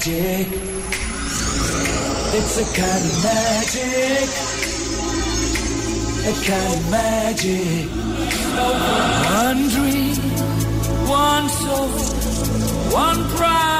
magic. It's a kind of magic. A kind of magic. One dream, one soul, one pride.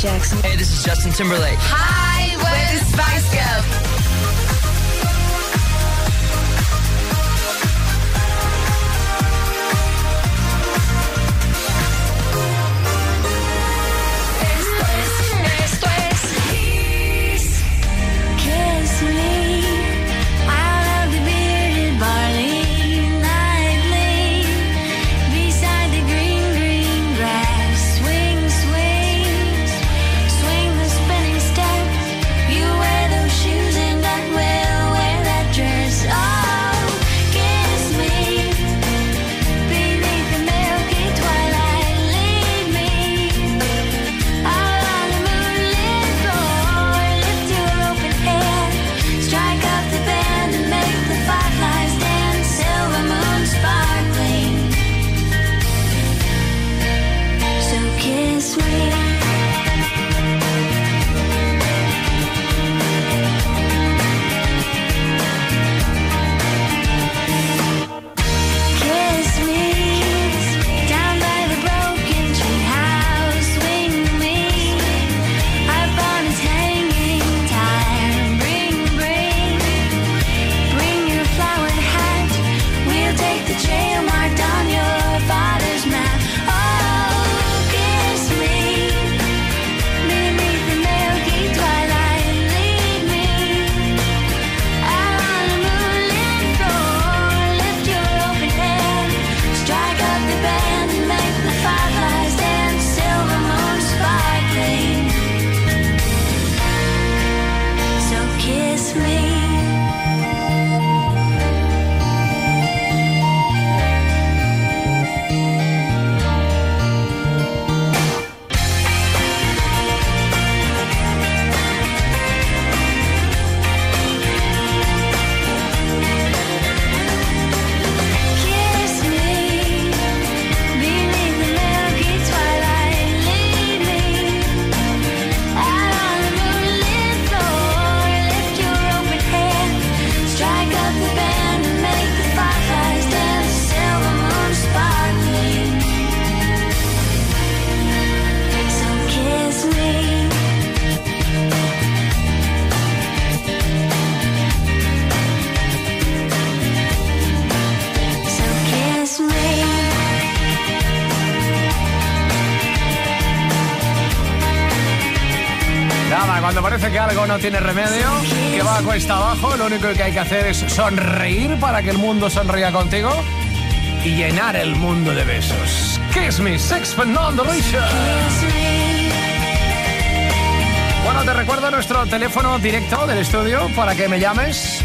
Jackson. Hey, this is Justin Timberlake. Hi. no tiene remedio, que va a cuesta abajo, lo único que hay que hacer es sonreír para que el mundo sonría contigo y llenar el mundo de besos. Kiss me, Sex Fernando Bueno, te recuerdo nuestro teléfono directo del estudio para que me llames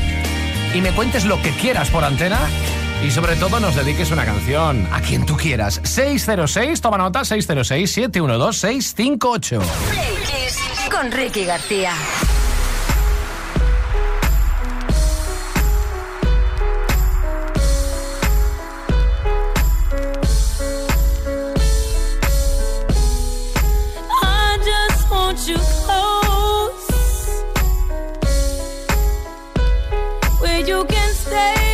y me cuentes lo que quieras por antena y sobre todo nos dediques una canción a quien tú quieras. 606, toma nota, 606-712-658. Con Ricky García. you can stay.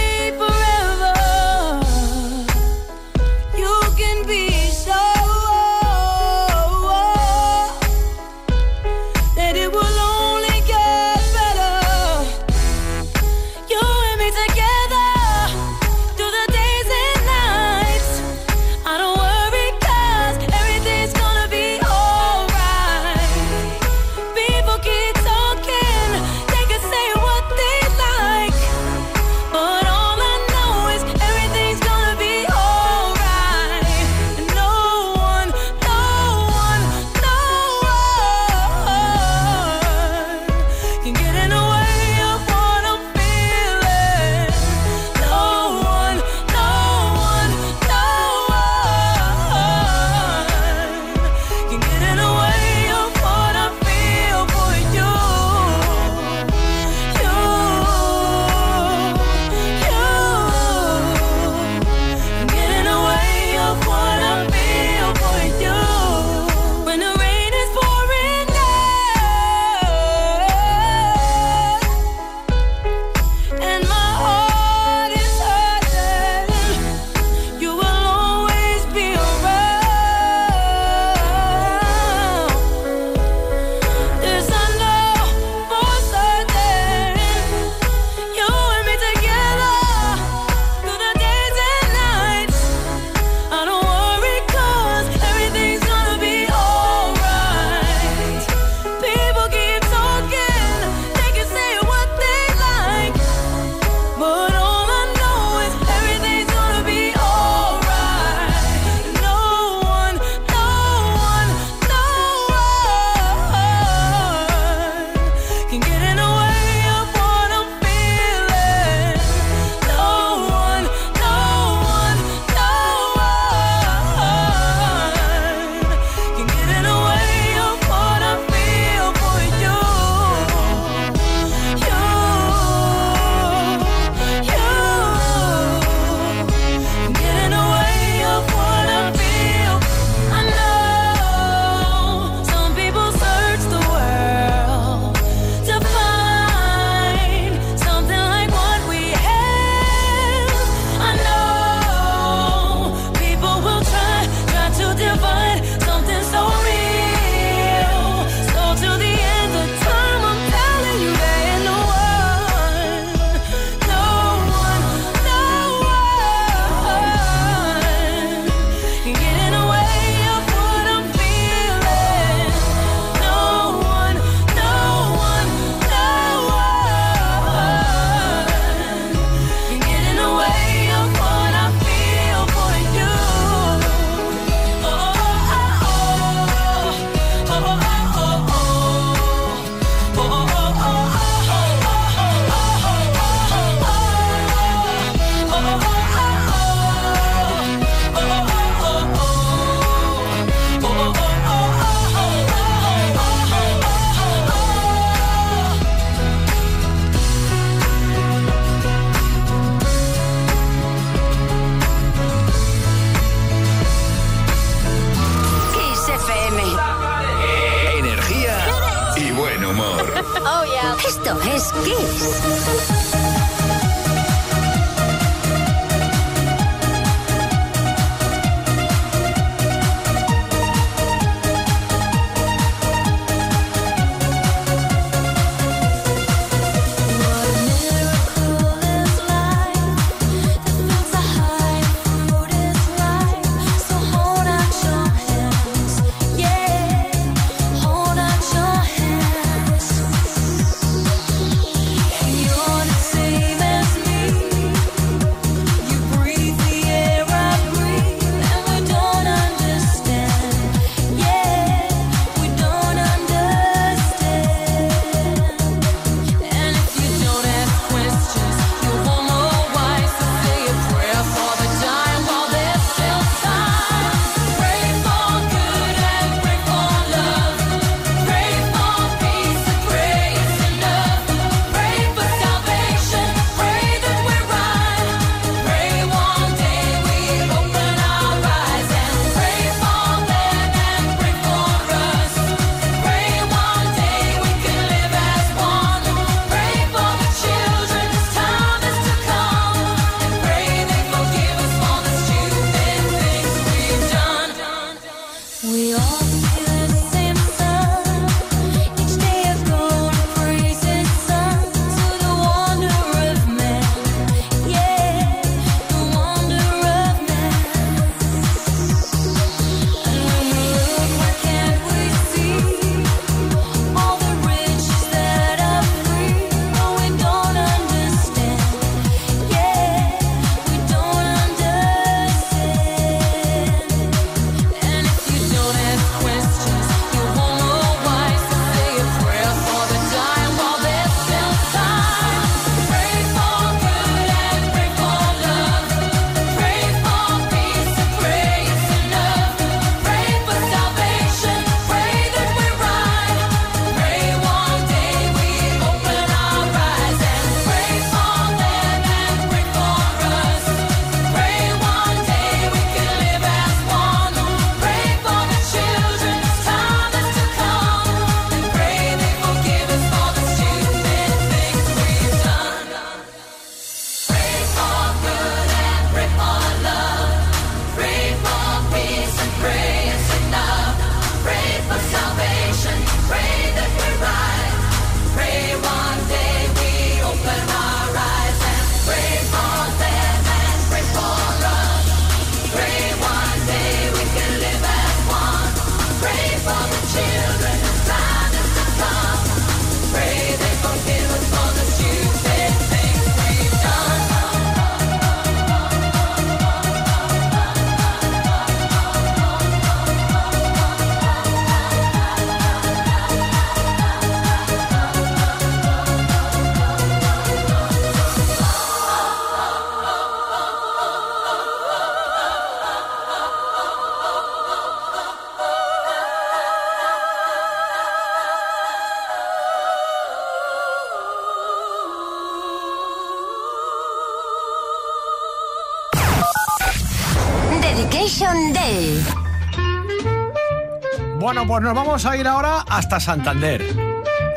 Pues nos vamos a ir ahora hasta Santander.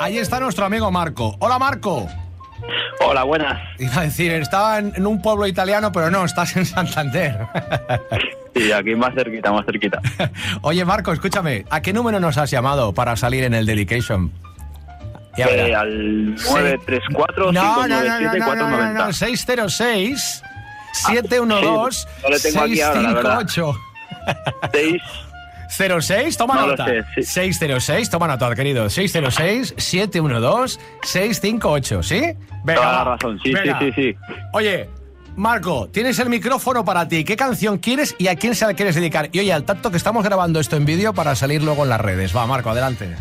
Allí está nuestro amigo Marco. Hola Marco. Hola, buenas. Iba a decir, estaba en, un pueblo italiano, pero no, estás en Santander. Sí, aquí más cerquita, más cerquita. Oye Marco, escúchame, ¿a qué número nos has llamado para salir en el Dedication? Eh, al 934 No, no, no, no, no, 597 no, no, no, 490. 606 712 Ah, sí, no lo tengo aquí ahora, la verdad. 658 6 06, toma No nota. sé, sí. 606, toma nota, querido. 606-712-658, ¿sí? Venga, Toda la razón, sí, Venga. sí, sí, sí. Oye, Marco, tienes el micrófono para ti. ¿Qué canción quieres y a quién se la quieres dedicar? Y oye, al tacto que estamos grabando esto en vídeo para salir luego en las redes. Va, Marco, adelante.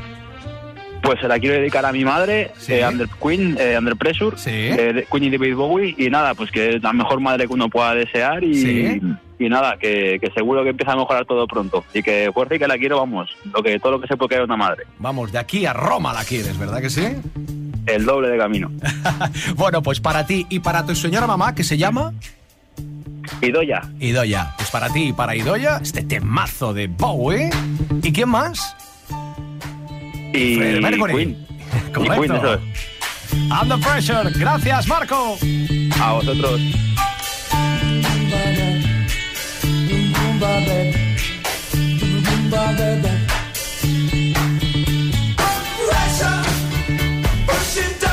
Pues se la quiero dedicar a mi madre, Sí. eh, Under Queen, eh, Under Pressure, Sí. eh, Queen y David Bowie, y nada, pues que es la mejor madre que uno pueda desear y, Sí. Y nada, que, que seguro que empieza a mejorar todo pronto. Y que fuerza y que la quiero, vamos, lo que, todo lo que se puede querer una madre. Vamos, de aquí a Roma la quieres, ¿verdad que sí? El doble de camino. bueno, pues para ti y para tu señora mamá, que se llama Y Doya, Idoya. Pues para ti y para Idoya, este temazo de Bowie. ¿Y quién más? y Freddie Mercury. Queen. correcto. Queen, eso es. Under Pressure. Gracias, Marco. A vosotros. Pressure pushing down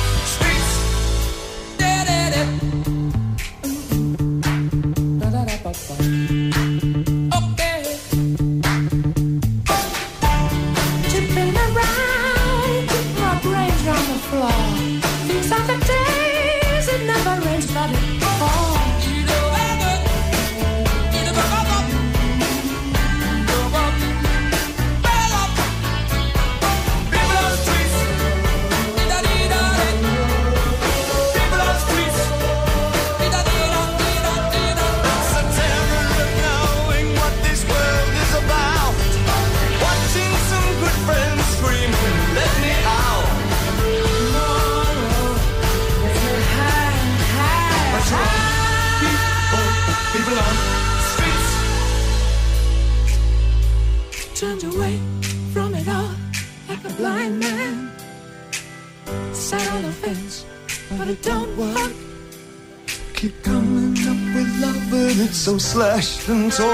distance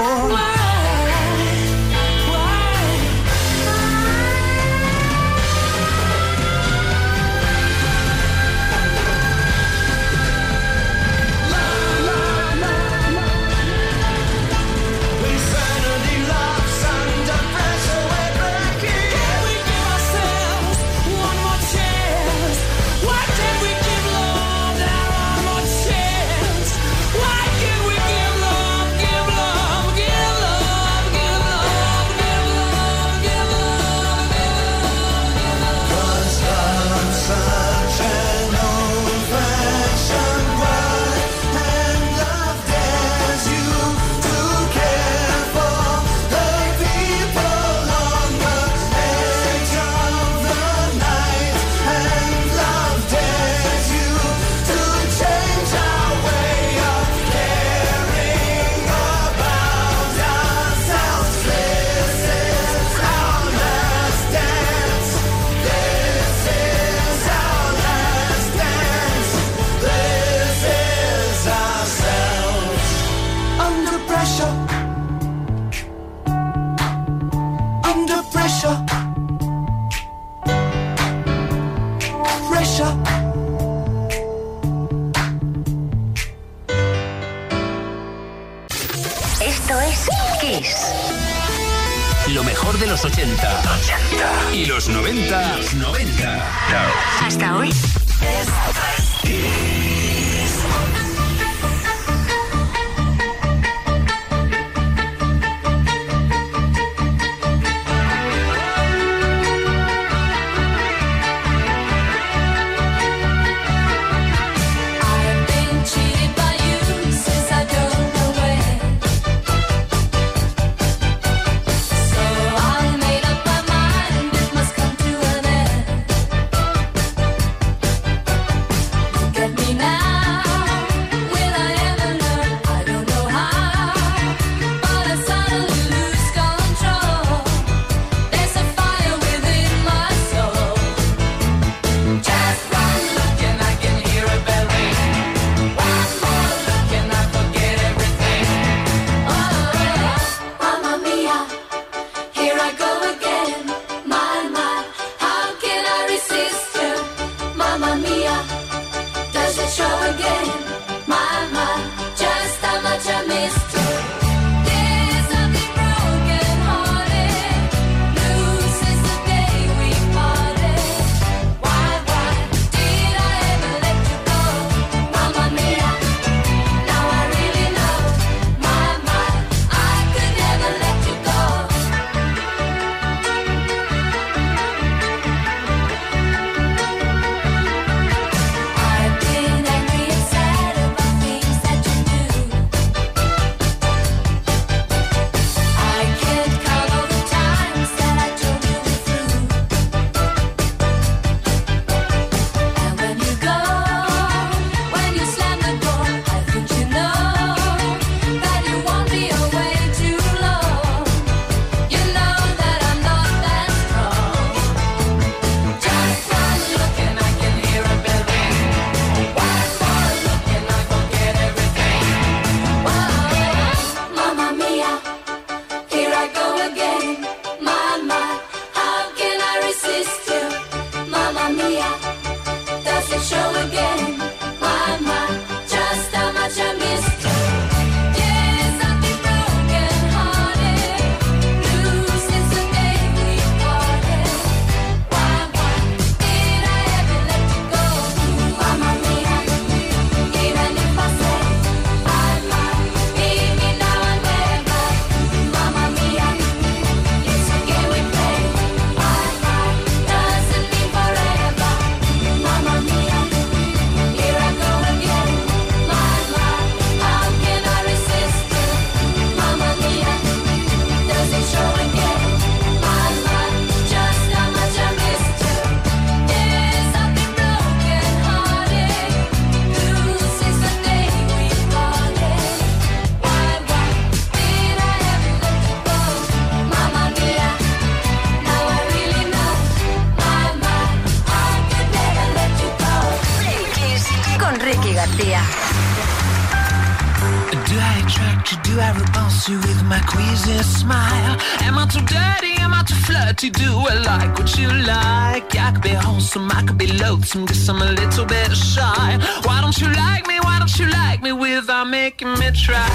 boss you Do I repulse you with my queasy smile? Am I too dirty? Am I too flirty? Do I like what you like? I could be wholesome, I could be loathsome, guess I'm a little bit shy. Why don't you like me? Why don't you like me without making me try?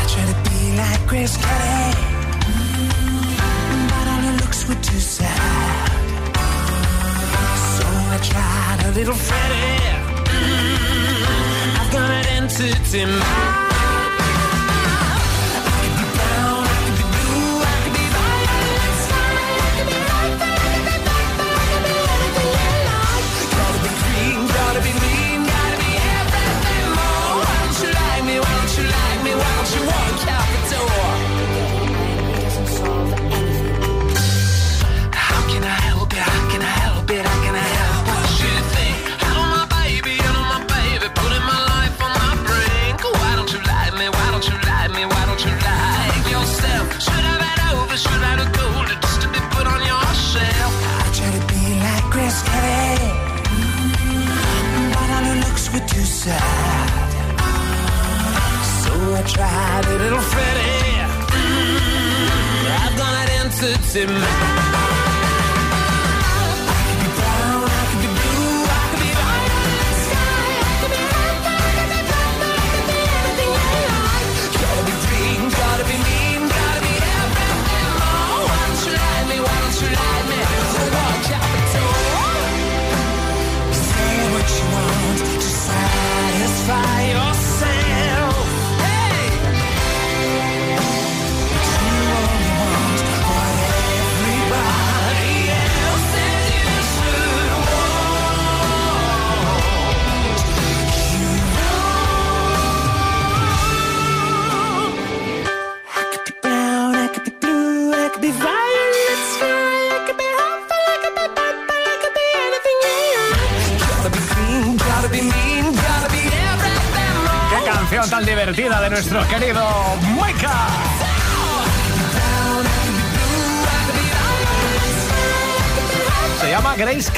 I try to be like Chris Kelly, but all her looks were too sad. So I tried a little Freddie. Mm, I've got an entity mind. tried it, little Freddie. Mm -hmm. I've got an answer to my.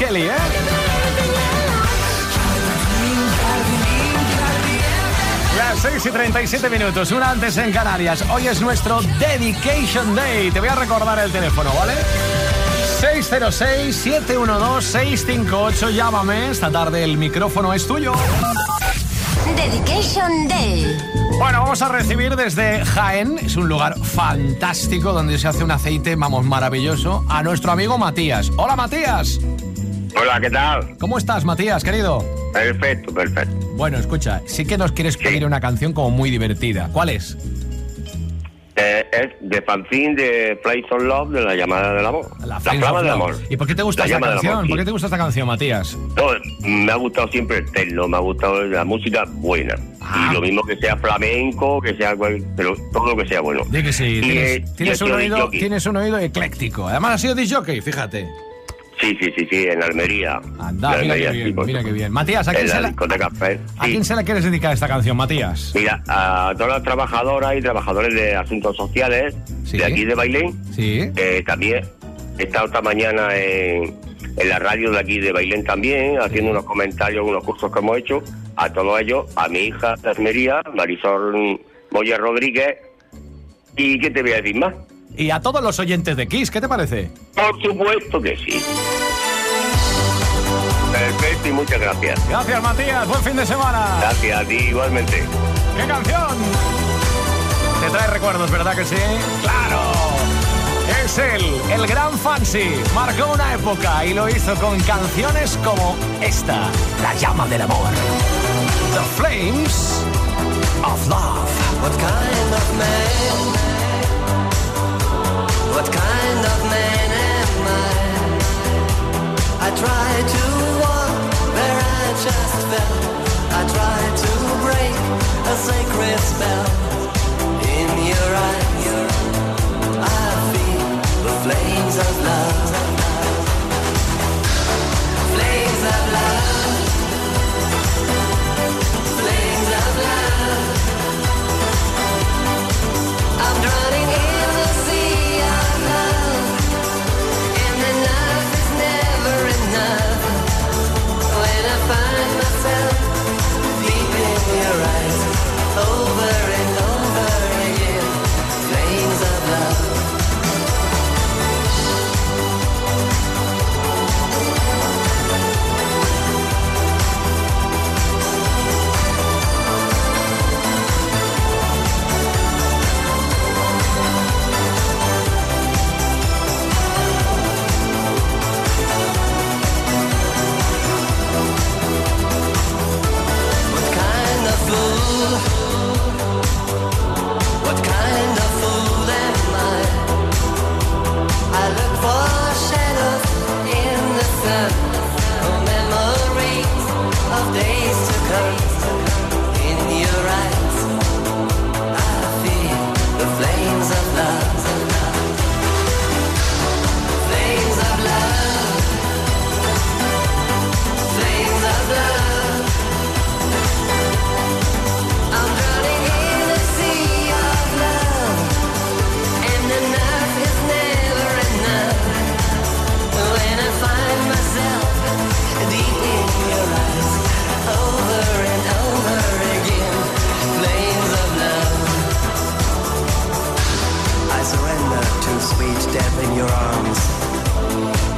Kelly, ¿eh? Las 6 y 37 minutos, una antes en Canarias. Hoy es nuestro Dedication Day. Te voy a recordar el teléfono, ¿vale? 606-712-658. Llámame. Esta tarde el micrófono es tuyo. Dedication Day. Bueno, vamos a recibir desde Jaén, es un lugar fantástico donde se hace un aceite, vamos, maravilloso, a nuestro amigo Matías. Hola Matías. Hola, ¿qué tal? ¿Cómo estás Matías, querido? Perfecto, perfecto. Bueno, escucha, sí que nos quieres pedir una canción como muy divertida. ¿Cuál es? Eh, es de fanzine de Place of Love de la llamada del amor. La, Flames flama del amor. ¿Y por qué te gusta La esta canción? amor, sí. ¿Por qué te gusta esta canción, Matías? No, me ha gustado siempre el techno, me ha gustado la música buena. Ah. Y lo mismo que sea flamenco, que sea pero todo lo que sea bueno. Di que sí, Y, tienes, eh, un oído, tienes un oído ecléctico. Además ha sido disc jockey, fíjate. Sí, sí, sí, sí, en Almería. Anda, En mira qué Almería, bien, sí, mira qué bien. Matías, ¿a quién, En se la la, ¿a sí. quién se la quieres dedicar esta canción, Matías? Mira, a todas las trabajadoras y trabajadores de asuntos sociales Sí. de aquí de Bailén, Sí. eh, también he estado esta mañana en, en la radio de aquí de Bailén también, haciendo unos comentarios, unos cursos que hemos hecho, a todos ellos, a mi hija de Almería, Marisol Moya Rodríguez, y ¿qué te voy a decir más? Y a todos los oyentes de Kiss, ¿qué te parece? Por supuesto que sí. Perfecto y muchas gracias. Gracias, Matías. Buen fin de semana. Gracias a ti igualmente. ¡Qué canción! Te trae recuerdos, ¿verdad que sí? ¡Claro! Es él, el gran Fancy. Marcó una época y lo hizo con canciones como esta, La llama del amor. The Flames of Love. What kind of man? What kind of man am I? I try to walk where I just fell. I try to break a sacred spell. In your eyes, I feel the flames of love. so sweet death in your arms.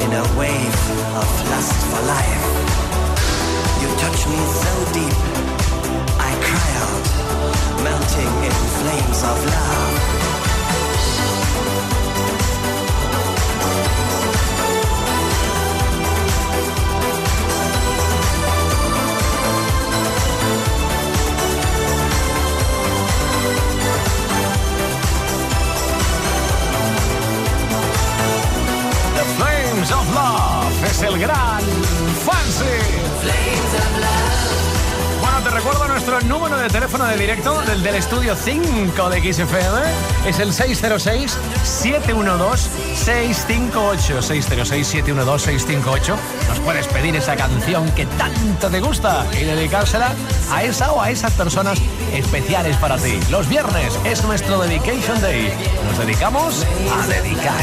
In a wave of lust for life. You touch me so deep, I cry out, melting in flames of love. of Love. Es el gran Fancy. Bueno, te recuerdo nuestro número de teléfono de directo del, del estudio 5 de XFM. Es el 606-712-658. 606-712-658. Nos puedes pedir esa canción que tanto te gusta y dedicársela a esa o a esas personas especiales para ti. Los viernes es nuestro Dedication Day. Nos dedicamos a dedicar.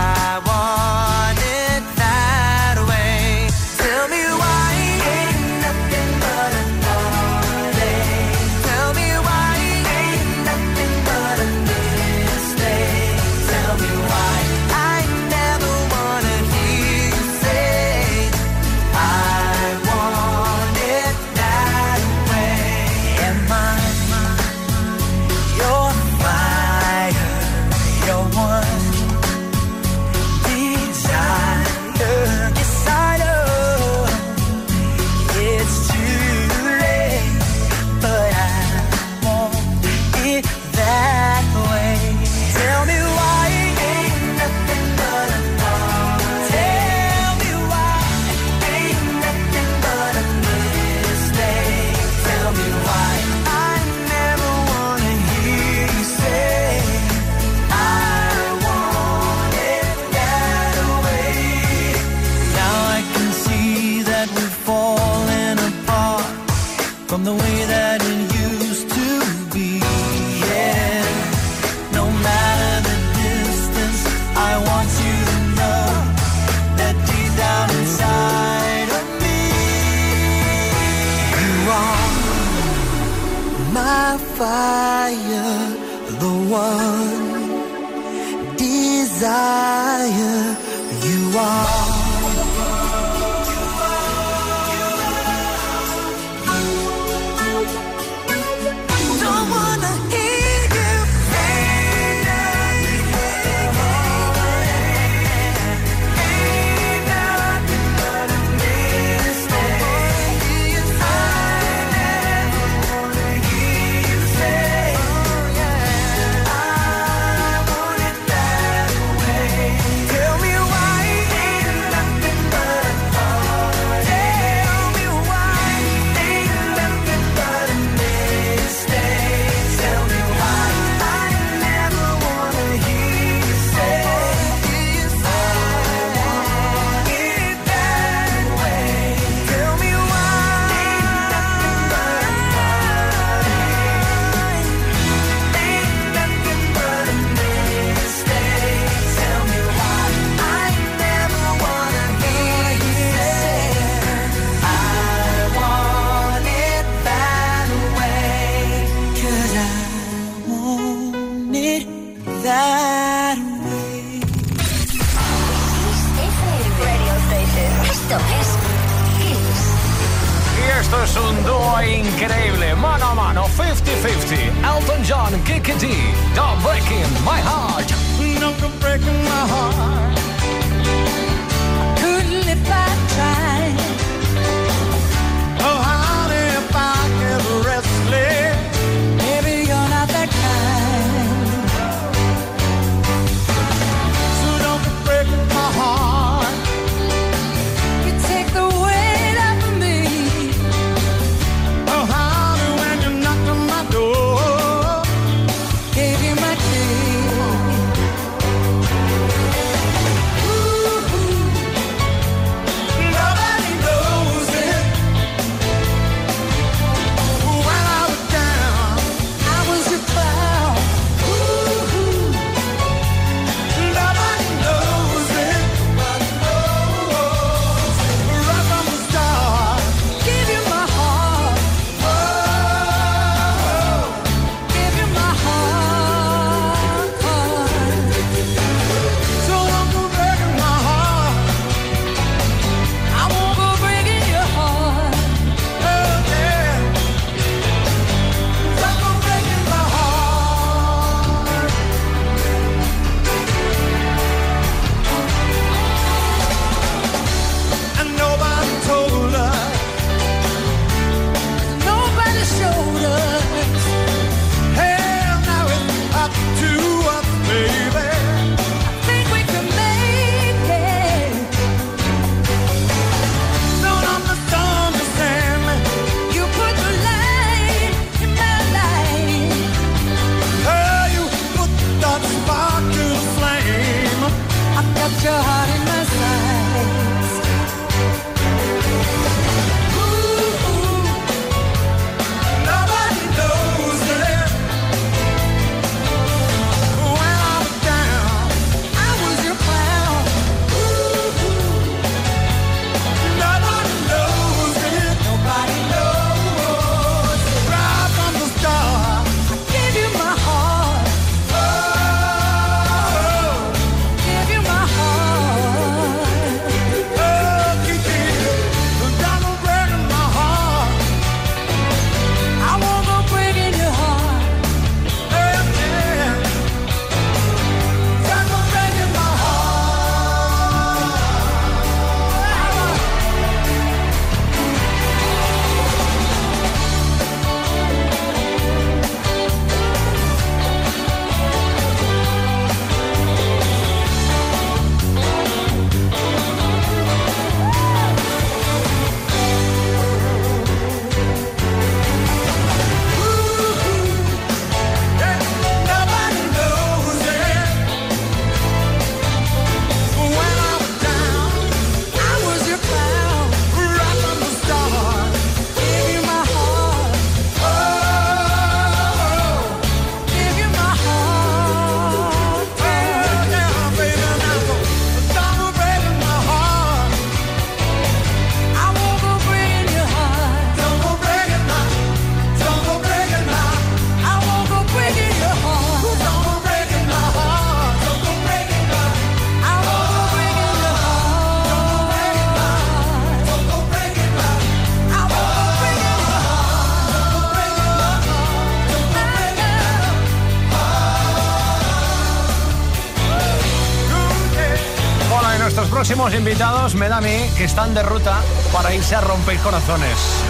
próximos invitados me da a mí que están de ruta para irse a romper corazones.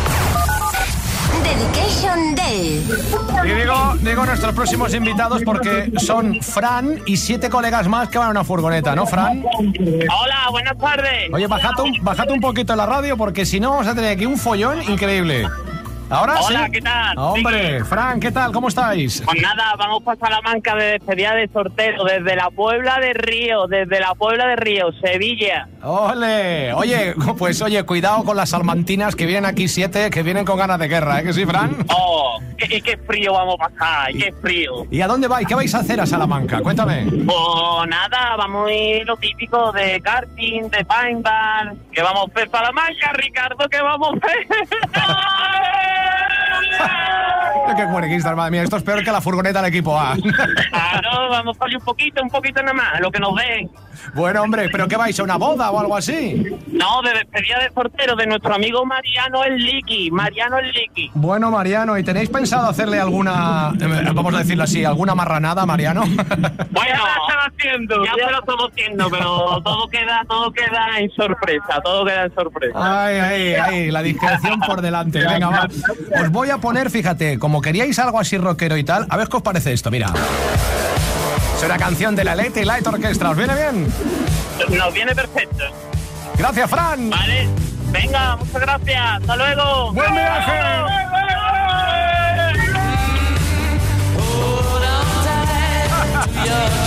Dedication Day. Y digo, digo nuestros próximos invitados porque son Fran y siete colegas más que van en una furgoneta, ¿no, Fran? Hola, buenas tardes. Oye, bajate un, bajate un poquito la radio porque si no vamos a tener aquí un follón increíble. Ahora Hola, sí. ¿qué tal? Hombre, Fran, ¿qué tal? ¿Cómo estáis? Pues nada, vamos para Salamanca de despedida de sorteo desde la Puebla de Río, desde la Puebla de Río, Sevilla. ¡Ole! Oye, pues oye, cuidado con las salmantinas que vienen aquí siete, que vienen con ganas de guerra, ¿eh? ¿Que sí, Fran? Oh, qué, qué frío vamos a pasar, qué frío. ¿Y a dónde vais? ¿Qué vais a hacer a Salamanca? Cuéntame. Pues nada, vamos a ir lo típico de karting, de paintball, que vamos a hacer Salamanca, Ricardo, que vamos a Qué cuerequistas, madre mía. Esto es peor que la furgoneta del equipo A. Claro, vamos a darle un poquito, un poquito nada más, lo que nos den. Bueno, hombre, ¿pero qué vais? ¿A una boda o algo así? No, de despedida de sortero de nuestro amigo Mariano el Liqui, Mariano el Liqui. Bueno, Mariano, ¿y tenéis pensado hacerle alguna, eh, vamos a decirlo así, alguna marranada, Mariano? Bueno, haciendo, ya se lo estamos haciendo, pero todo queda, todo queda en sorpresa, todo queda en sorpresa. Ay, ay, ay, la discreción por delante. Venga, va. Os voy a poner, fíjate, como queríais algo así rockero y tal, a ver qué os parece esto, mira. Es una canción de la Lady Light Orchestra, ¿os viene bien? Nos viene perfecto. Gracias, Fran. Vale, venga, muchas gracias, hasta luego. ¡Buen viaje!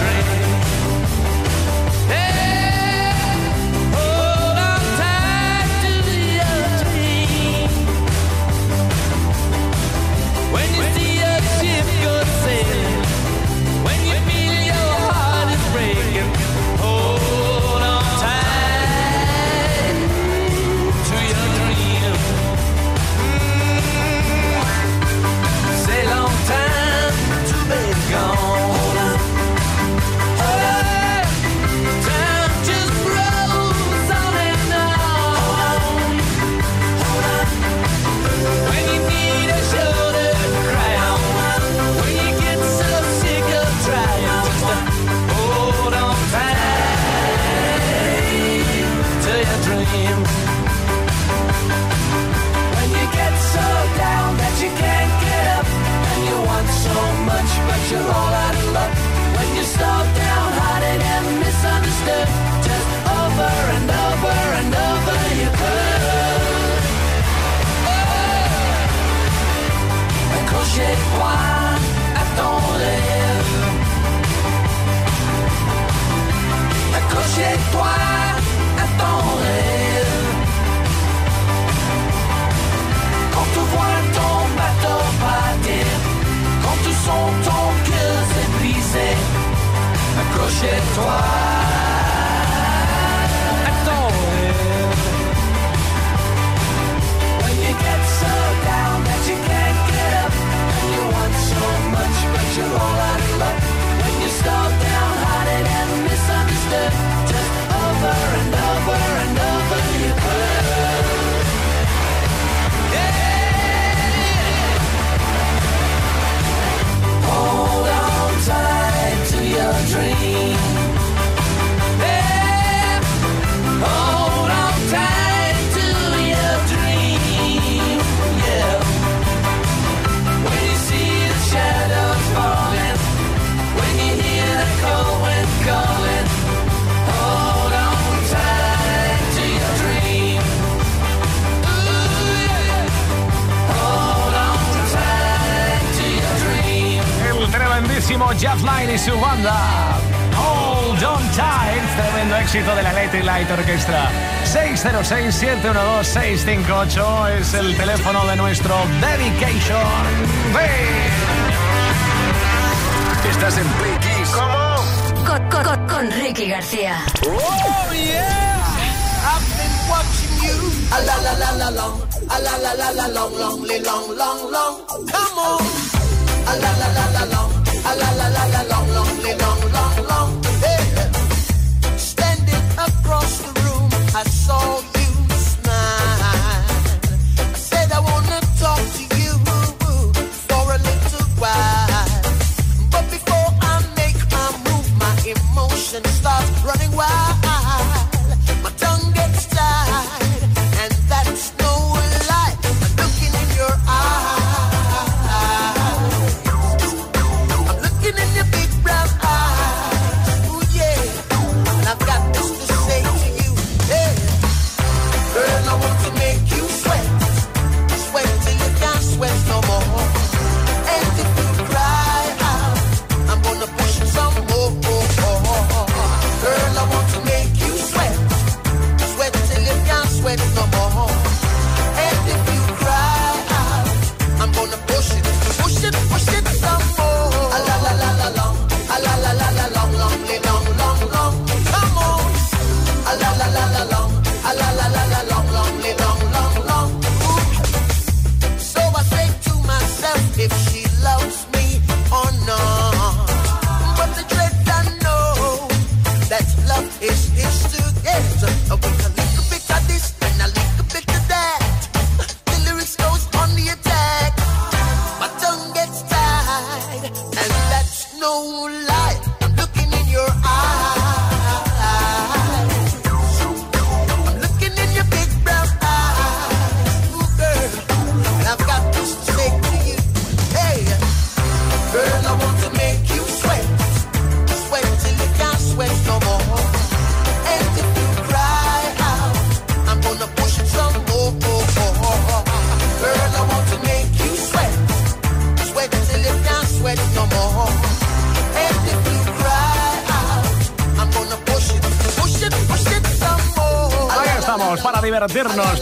chez toi. Jeff Lynne y su banda. Hold on tight, tremendo éxito de la Electric Light Orchestra. 606-712-658 es el teléfono de nuestro Dedication Day. Estás en Play Kiss. ¿Cómo? Con, con, con Ricky García. ¡Oh, yeah! I've been watching you. A la la la la long, a la la la la long, long, long, long, long. Come on. A la la la la long. la la la la long long live.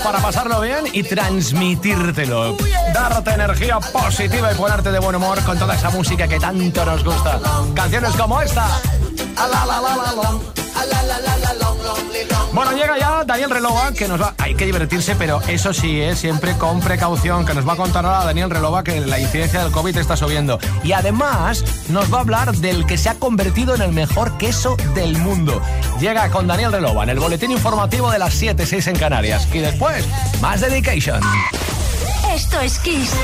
para pasarlo bien y transmitírtelo. Darte energía positiva y ponerte de buen humor con toda esa música que tanto nos gusta. Canciones como esta. Bueno, llega ya Daniel Relova, que nos va. Hay que divertirse, pero eso sí, ¿eh? siempre con precaución, que nos va a contar ahora Daniel Relova que la incidencia del COVID está subiendo. Y además, nos va a hablar del que se ha convertido en el mejor queso del mundo llega con Daniel Relova en el boletín informativo de las 7-6 en Canarias. Y después, más dedication. Esto es Kiss.